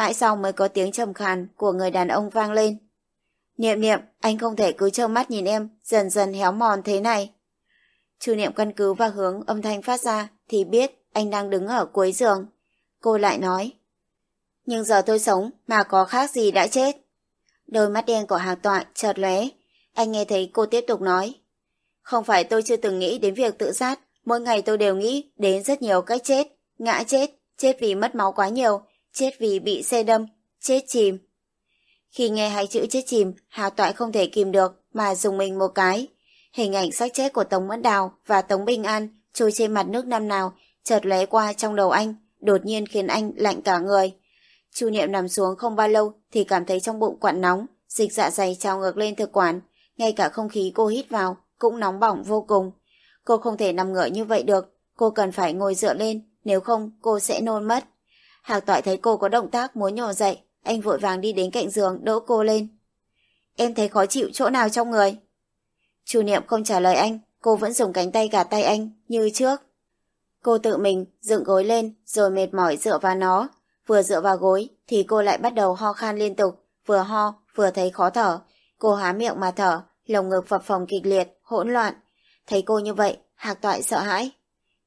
mãi sau mới có tiếng trầm khàn của người đàn ông vang lên. Niệm niệm, anh không thể cứ trơ mắt nhìn em, dần dần héo mòn thế này. Chu niệm căn cứ vào hướng âm thanh phát ra, thì biết anh đang đứng ở cuối giường. Cô lại nói, nhưng giờ tôi sống mà có khác gì đã chết. Đôi mắt đen của Hạc Toại chợt lóe, anh nghe thấy cô tiếp tục nói. Không phải tôi chưa từng nghĩ đến việc tự sát, mỗi ngày tôi đều nghĩ đến rất nhiều cách chết, ngã chết, chết vì mất máu quá nhiều, chết vì bị xe đâm, chết chìm. Khi nghe hai chữ chết chìm, Hà Toại không thể kìm được mà dùng mình một cái. Hình ảnh xác chết của Tống Mẫn Đào và Tống Bình An trôi trên mặt nước năm nào chợt lóe qua trong đầu anh, đột nhiên khiến anh lạnh cả người. Chu Niệm nằm xuống không bao lâu thì cảm thấy trong bụng quặn nóng, dịch dạ dày trào ngược lên thực quản, ngay cả không khí cô hít vào cũng nóng bỏng vô cùng. Cô không thể nằm ngửa như vậy được, cô cần phải ngồi dựa lên, nếu không cô sẽ nôn mất. Hạc Toại thấy cô có động tác muốn nhổ dậy, anh vội vàng đi đến cạnh giường đỡ cô lên. Em thấy khó chịu chỗ nào trong người? Chủ Niệm không trả lời anh, cô vẫn dùng cánh tay gạt tay anh, như trước. Cô tự mình dựng gối lên rồi mệt mỏi dựa vào nó. Vừa dựa vào gối thì cô lại bắt đầu ho khan liên tục, vừa ho vừa thấy khó thở. Cô há miệng mà thở, lồng ngực phập phồng kịch liệt, hỗn loạn. Thấy cô như vậy, Hạc Toại sợ hãi.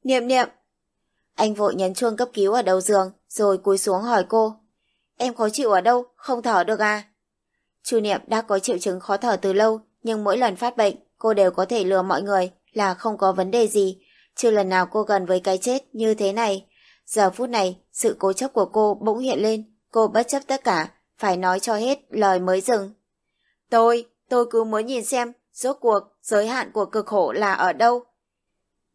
Niệm niệm! Anh vội nhấn chuông cấp cứu ở đầu giường, rồi cúi xuống hỏi cô. Em khó chịu ở đâu, không thở được à? Chu Niệm đã có triệu chứng khó thở từ lâu, nhưng mỗi lần phát bệnh, cô đều có thể lừa mọi người là không có vấn đề gì. Chưa lần nào cô gần với cái chết như thế này. Giờ phút này, sự cố chấp của cô bỗng hiện lên. Cô bất chấp tất cả, phải nói cho hết lời mới dừng. Tôi, tôi cứ muốn nhìn xem, rốt cuộc, giới hạn của cực khổ là ở đâu.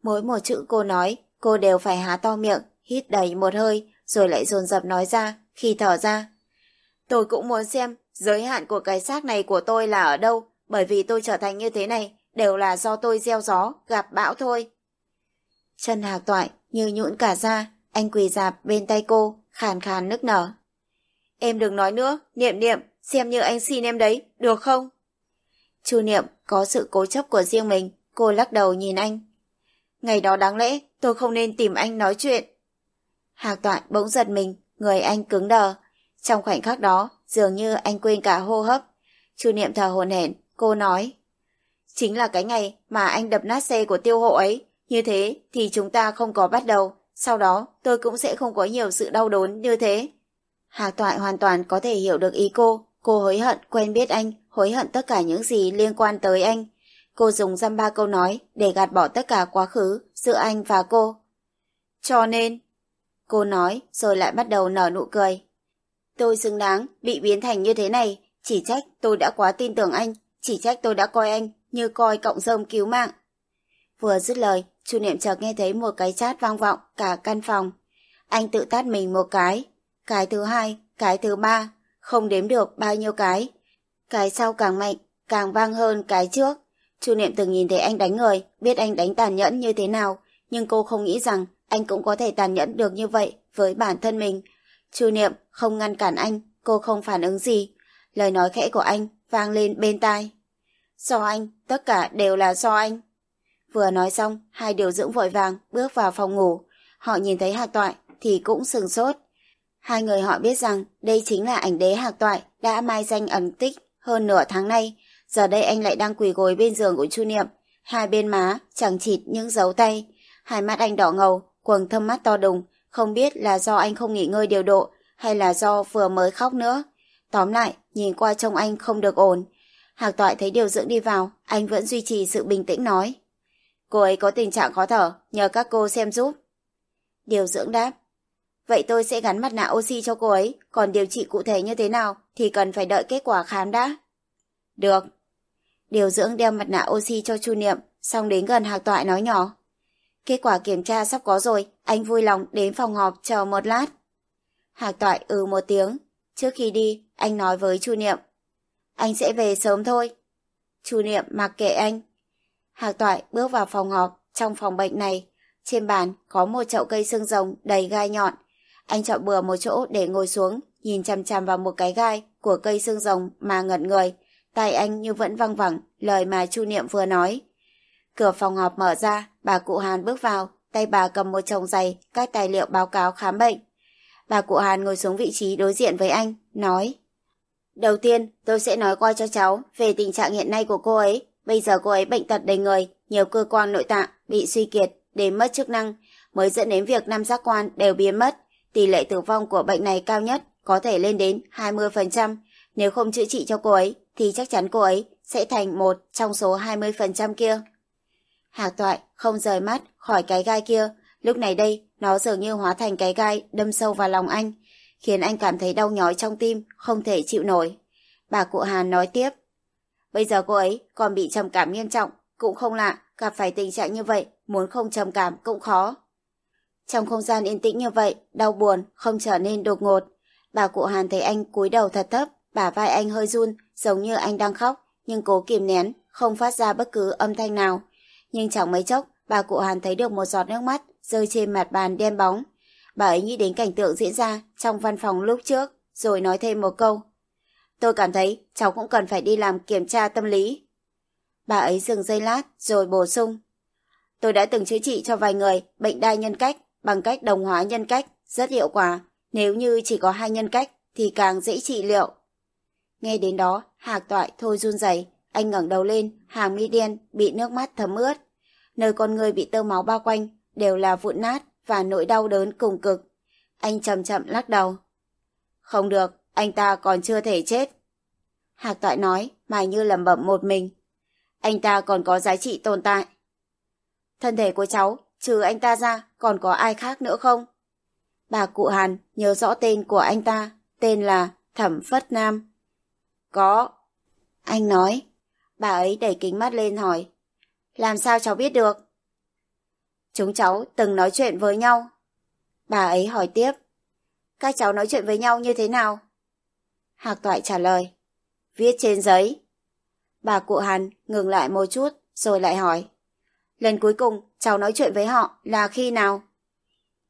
Mỗi một chữ cô nói, cô đều phải há to miệng, hít đầy một hơi, rồi lại dồn dập nói ra, khi thở ra. Tôi cũng muốn xem giới hạn của cái xác này của tôi là ở đâu, bởi vì tôi trở thành như thế này, đều là do tôi gieo gió, gặp bão thôi. Chân hạc toại, như nhũn cả ra, anh quỳ dạp bên tay cô, khàn khàn nức nở. Em đừng nói nữa, niệm niệm, xem như anh xin em đấy, được không? Chu niệm có sự cố chấp của riêng mình, cô lắc đầu nhìn anh. Ngày đó đáng lẽ tôi không nên tìm anh nói chuyện. Hạc toại bỗng giật mình, người anh cứng đờ. Trong khoảnh khắc đó, dường như anh quên cả hô hấp. Chu niệm thở hồn hển, cô nói. Chính là cái ngày mà anh đập nát xe của tiêu hộ ấy. Như thế thì chúng ta không có bắt đầu. Sau đó tôi cũng sẽ không có nhiều sự đau đớn như thế. Hạc toại hoàn toàn có thể hiểu được ý cô. Cô hối hận quen biết anh, hối hận tất cả những gì liên quan tới anh. Cô dùng dăm ba câu nói để gạt bỏ tất cả quá khứ giữa anh và cô. Cho nên, cô nói rồi lại bắt đầu nở nụ cười. Tôi xứng đáng bị biến thành như thế này, chỉ trách tôi đã quá tin tưởng anh, chỉ trách tôi đã coi anh như coi cộng rơm cứu mạng. Vừa dứt lời, chu niệm chợt nghe thấy một cái chát vang vọng cả căn phòng. Anh tự tát mình một cái, cái thứ hai, cái thứ ba, không đếm được bao nhiêu cái. Cái sau càng mạnh, càng vang hơn cái trước. Chu Niệm từng nhìn thấy anh đánh người, biết anh đánh tàn nhẫn như thế nào, nhưng cô không nghĩ rằng anh cũng có thể tàn nhẫn được như vậy với bản thân mình. Chu Niệm không ngăn cản anh, cô không phản ứng gì. Lời nói khẽ của anh vang lên bên tai. Do anh, tất cả đều là do anh. Vừa nói xong, hai điều dưỡng vội vàng bước vào phòng ngủ. Họ nhìn thấy Hạc Toại thì cũng sừng sốt. Hai người họ biết rằng đây chính là ảnh đế Hạc Toại đã mai danh ẩn tích hơn nửa tháng nay. Giờ đây anh lại đang quỳ gối bên giường của Chu Niệm. Hai bên má chẳng chịt những dấu tay. Hai mắt anh đỏ ngầu, quầng thâm mắt to đùng. Không biết là do anh không nghỉ ngơi điều độ hay là do vừa mới khóc nữa. Tóm lại, nhìn qua trông anh không được ổn. Hạc Toại thấy điều dưỡng đi vào, anh vẫn duy trì sự bình tĩnh nói. Cô ấy có tình trạng khó thở, nhờ các cô xem giúp. Điều dưỡng đáp. Vậy tôi sẽ gắn mặt nạ oxy cho cô ấy, còn điều trị cụ thể như thế nào thì cần phải đợi kết quả khám đã. Được. Điều dưỡng đeo mặt nạ oxy cho Chu Niệm, xong đến gần Hạc Toại nói nhỏ. Kết quả kiểm tra sắp có rồi, anh vui lòng đến phòng họp chờ một lát. Hạc Toại ừ một tiếng. Trước khi đi, anh nói với Chu Niệm. Anh sẽ về sớm thôi. Chu Niệm mặc kệ anh. Hạc Toại bước vào phòng họp, trong phòng bệnh này. Trên bàn có một chậu cây xương rồng đầy gai nhọn. Anh chọn bừa một chỗ để ngồi xuống, nhìn chằm chằm vào một cái gai, của cây xương rồng mà ngẩn người, tai anh như vẫn văng vẳng lời mà Chu Niệm vừa nói. Cửa phòng họp mở ra, bà cụ Hàn bước vào, tay bà cầm một chồng giày, các tài liệu báo cáo khám bệnh. Bà cụ Hàn ngồi xuống vị trí đối diện với anh, nói Đầu tiên, tôi sẽ nói qua cho cháu về tình trạng hiện nay của cô ấy. Bây giờ cô ấy bệnh tật đầy người, nhiều cơ quan nội tạng bị suy kiệt, đến mất chức năng, mới dẫn đến việc năm giác quan đều biến mất. Tỷ lệ tử vong của bệnh này cao nhất có thể lên đến 20%. Nếu không chữa trị cho cô ấy, thì chắc chắn cô ấy sẽ thành một trong số 20% kia. Hạc toại không rời mắt khỏi cái gai kia, lúc này đây nó dường như hóa thành cái gai đâm sâu vào lòng anh, khiến anh cảm thấy đau nhói trong tim, không thể chịu nổi. Bà cụ Hàn nói tiếp, bây giờ cô ấy còn bị trầm cảm nghiêm trọng, cũng không lạ, gặp phải tình trạng như vậy, muốn không trầm cảm cũng khó. Trong không gian yên tĩnh như vậy, đau buồn không trở nên đột ngột. Bà cụ Hàn thấy anh cúi đầu thật thấp, bả vai anh hơi run, giống như anh đang khóc, nhưng cố kìm nén, không phát ra bất cứ âm thanh nào. Nhưng chẳng mấy chốc, bà cụ Hàn thấy được một giọt nước mắt rơi trên mặt bàn đen bóng. Bà ấy nghĩ đến cảnh tượng diễn ra trong văn phòng lúc trước, rồi nói thêm một câu. Tôi cảm thấy cháu cũng cần phải đi làm kiểm tra tâm lý. Bà ấy dừng giây lát, rồi bổ sung. Tôi đã từng chữa trị cho vài người bệnh đa nhân cách bằng cách đồng hóa nhân cách, rất hiệu quả. Nếu như chỉ có hai nhân cách thì càng dễ trị liệu. Nghe đến đó, hạc toại thôi run rẩy, anh ngẩng đầu lên, hàng mi đen bị nước mắt thấm ướt. Nơi con người bị tơ máu bao quanh đều là vụn nát và nỗi đau đớn cùng cực. Anh chậm chậm lắc đầu. Không được, anh ta còn chưa thể chết. Hạc toại nói, mà như lẩm bẩm một mình. Anh ta còn có giá trị tồn tại. Thân thể của cháu, trừ anh ta ra, còn có ai khác nữa không? Bà cụ Hàn nhớ rõ tên của anh ta, tên là Thẩm Phất Nam. Có. Anh nói. Bà ấy đẩy kính mắt lên hỏi. Làm sao cháu biết được? Chúng cháu từng nói chuyện với nhau. Bà ấy hỏi tiếp. Các cháu nói chuyện với nhau như thế nào? Hạc toại trả lời. Viết trên giấy. Bà cụ Hàn ngừng lại một chút rồi lại hỏi. Lần cuối cùng cháu nói chuyện với họ là khi nào?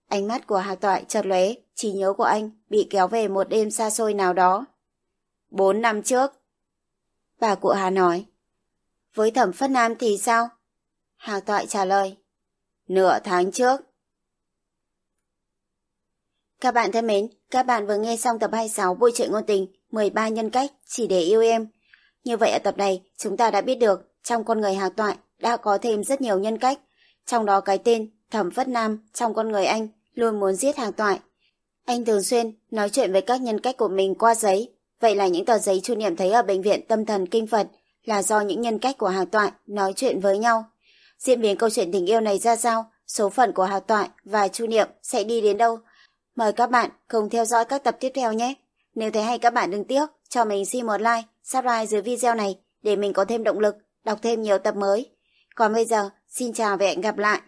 Ánh mắt của Hạc toại chợt lóe, trí nhớ của anh bị kéo về một đêm xa xôi nào đó. Bốn năm trước. Bà cụ Hà nói. Với thẩm phất nam thì sao? Hà toại trả lời. Nửa tháng trước. Các bạn thân mến, các bạn vừa nghe xong tập 26 Bôi chuyện ngôn tình 13 nhân cách chỉ để yêu em. Như vậy ở tập này, chúng ta đã biết được trong con người Hạc Toại đã có thêm rất nhiều nhân cách. Trong đó cái tên Thẩm Phất Nam trong con người anh luôn muốn giết Hạc Toại. Anh thường xuyên nói chuyện với các nhân cách của mình qua giấy. Vậy là những tờ giấy Chu Niệm thấy ở bệnh viện tâm thần kinh Phật là do những nhân cách của Hạc Toại nói chuyện với nhau. Diễn biến câu chuyện tình yêu này ra sao, số phận của Hạc Toại và Chu Niệm sẽ đi đến đâu? Mời các bạn cùng theo dõi các tập tiếp theo nhé. Nếu thấy hay các bạn đừng tiếc, cho mình xin một like, subscribe dưới video này để mình có thêm động lực, đọc thêm nhiều tập mới. Còn bây giờ, xin chào và hẹn gặp lại.